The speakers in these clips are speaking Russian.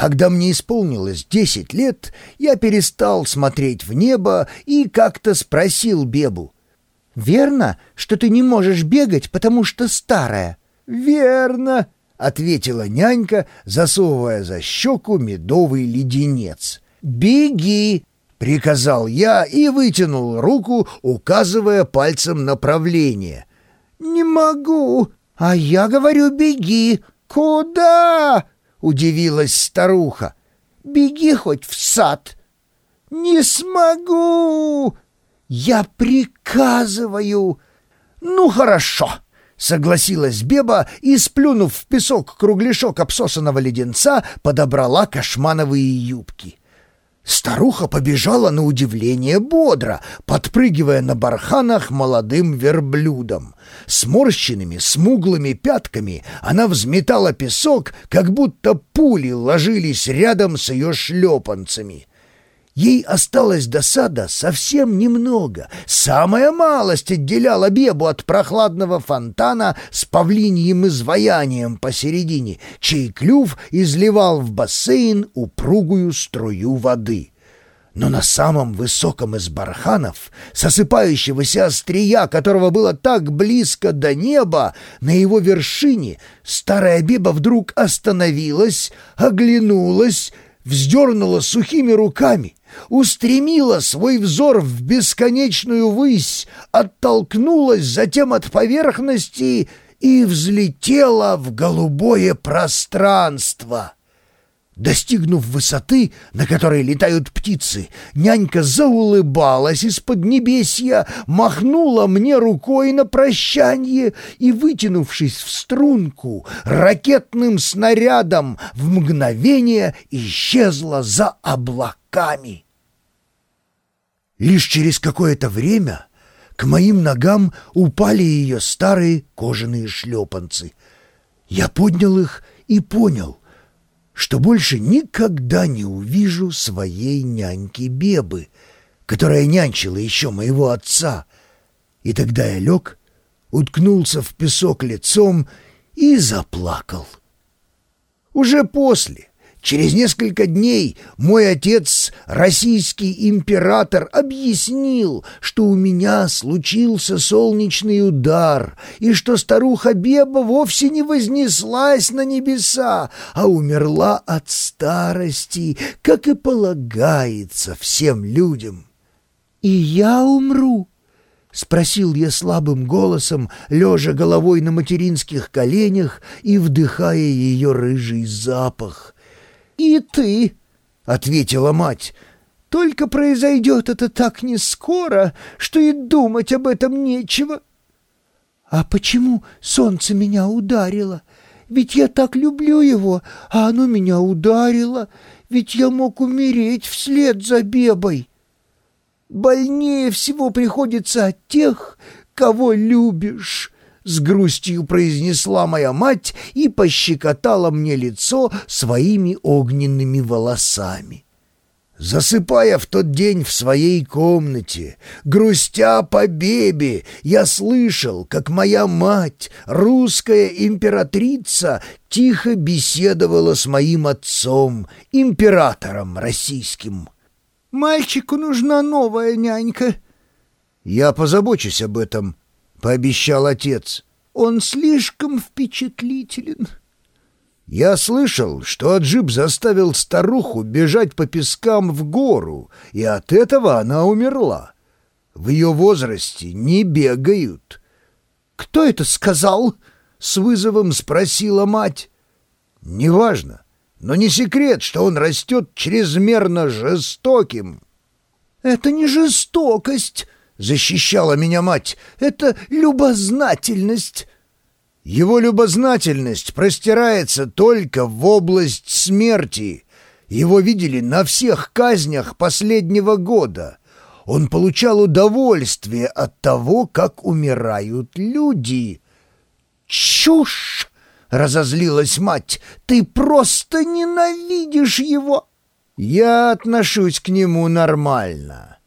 Когда мне исполнилось десять лет, я перестал смотреть в небо и как-то спросил Бебу. «Верно, что ты не можешь бегать, потому что старая?» «Верно», — ответила нянька, засовывая за щеку медовый леденец. «Беги!» — приказал я и вытянул руку, указывая пальцем направление. «Не могу!» «А я говорю, беги!» «Куда?» — удивилась старуха. «Беги хоть в сад». «Не смогу!» «Я приказываю!» «Ну, хорошо!» — согласилась Беба и, сплюнув в песок кругляшок обсосанного леденца, подобрала кошмановые юбки. Старуха побежала на удивление бодро, подпрыгивая на барханах молодым верблюдом. Сморщенными, смуглыми пятками она взметала песок, как будто пули ложились рядом с ее шлепанцами. Ей осталось до сада совсем немного. Самая малость отделяла Бебу от прохладного фонтана с павлиньим изваянием посередине, чей клюв изливал в бассейн упругую струю воды. Но на самом высоком из барханов, сосыпающегося острия, которого было так близко до неба, на его вершине старая Беба вдруг остановилась, оглянулась, вздернула сухими руками — устремила свой взор в бесконечную высь, оттолкнулась затем от поверхности и взлетела в голубое пространство. Достигнув высоты, на которой летают птицы, нянька заулыбалась из-под небесья, махнула мне рукой на прощанье и, вытянувшись в струнку, ракетным снарядом в мгновение исчезла за облаками. Лишь через какое-то время к моим ногам упали ее старые кожаные шлепанцы. Я поднял их и понял, что больше никогда не увижу своей няньки Бебы, которая нянчила еще моего отца. И тогда я лег, уткнулся в песок лицом и заплакал. Уже после, Через несколько дней мой отец, российский император, объяснил, что у меня случился солнечный удар и что старуха Беба вовсе не вознеслась на небеса, а умерла от старости, как и полагается всем людям. «И я умру?» — спросил я слабым голосом, лежа головой на материнских коленях и вдыхая ее рыжий запах — «И ты», — ответила мать, — «только произойдет это так не скоро, что и думать об этом нечего». «А почему солнце меня ударило? Ведь я так люблю его, а оно меня ударило, ведь я мог умереть вслед за Бебой». «Больнее всего приходится от тех, кого любишь», — с грустью произнесла моя мать и пощекотала мне лицо своими огненными волосами. Засыпая в тот день в своей комнате, грустя по бебе, я слышал, как моя мать, русская императрица, тихо беседовала с моим отцом, императором российским. «Мальчику нужна новая нянька». «Я позабочусь об этом», — пообещал отец. «Он слишком впечатлителен». Я слышал, что Аджиб заставил старуху бежать по пескам в гору, и от этого она умерла. В ее возрасте не бегают. «Кто это сказал?» — с вызовом спросила мать. «Неважно, но не секрет, что он растет чрезмерно жестоким». «Это не жестокость», защищала меня мать. Это любознательность. Его любознательность простирается только в область смерти. Его видели на всех казнях последнего года. Он получал удовольствие от того, как умирают люди. «Чушь!» — разозлилась мать. «Ты просто ненавидишь его!» «Я отношусь к нему нормально»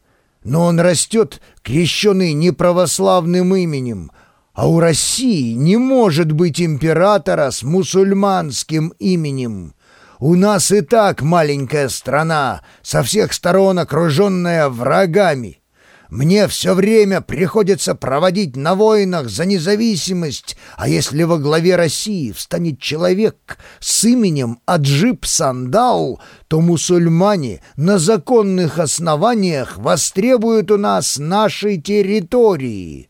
но он растет, крещенный неправославным именем, а у России не может быть императора с мусульманским именем. У нас и так маленькая страна, со всех сторон окруженная врагами. Мне все время приходится проводить на войнах за независимость, а если во главе России встанет человек с именем Аджип Сандал, то мусульмане на законных основаниях востребуют у нас нашей территории».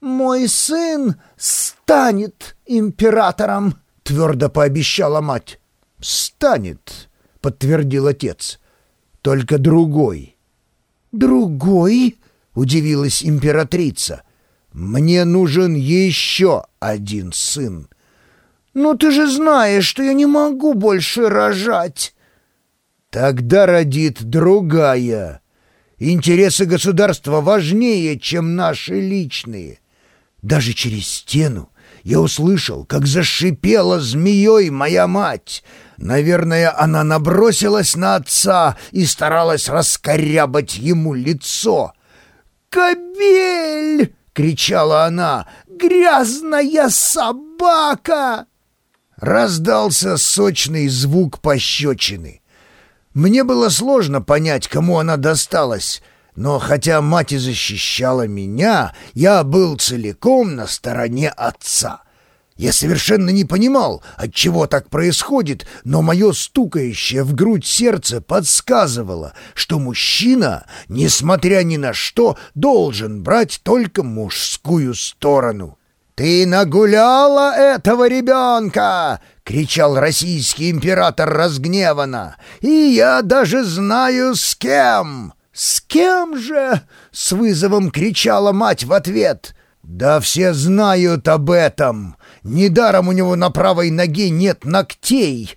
«Мой сын станет императором», — твердо пообещала мать. «Станет», — подтвердил отец, — «только другой». «Другой?» — удивилась императрица. «Мне нужен еще один сын». «Ну ты же знаешь, что я не могу больше рожать». «Тогда родит другая. Интересы государства важнее, чем наши личные. Даже через стену я услышал, как зашипела змеей моя мать. Наверное, она набросилась на отца и старалась раскорябать ему лицо». «Кобель!» — кричала она. «Грязная собака!» Раздался сочный звук пощечины. Мне было сложно понять, кому она досталась, но хотя мать и защищала меня, я был целиком на стороне отца. Я совершенно не понимал, от чего так происходит, но мое стукающее в грудь сердце подсказывало, что мужчина, несмотря ни на что, должен брать только мужскую сторону. «Ты нагуляла этого ребенка!» — кричал российский император разгневанно. «И я даже знаю, с кем!» «С кем же?» — с вызовом кричала мать в ответ. «Да все знают об этом!» Недаром у него на правой ноге нет ногтей.